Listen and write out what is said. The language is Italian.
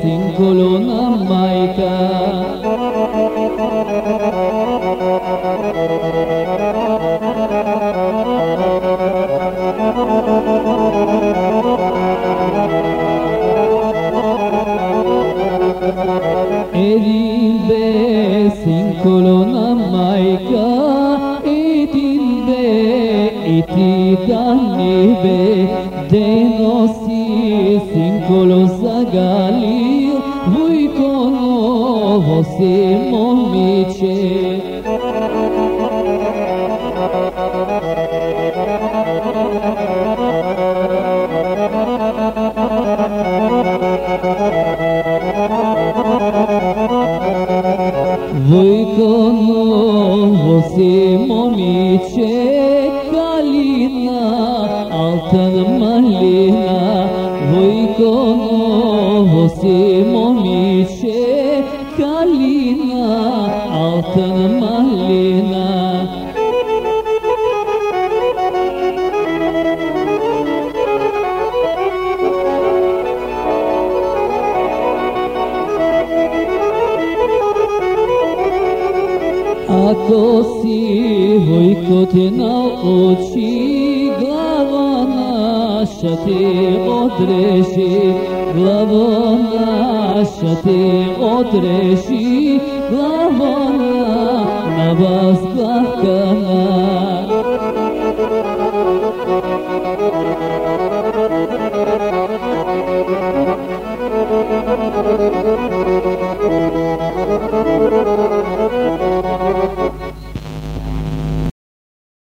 singolo namaika Erimbe sinkolo namaika vestiti danni be denosi sincolo zagali voi cono semo mice. Voi cono semo mice. Vuikono você momice Kalina altın malina. Ako si oči, glava شتی قدرشی لبانا شتی قدرشی لبانا نباز بکنا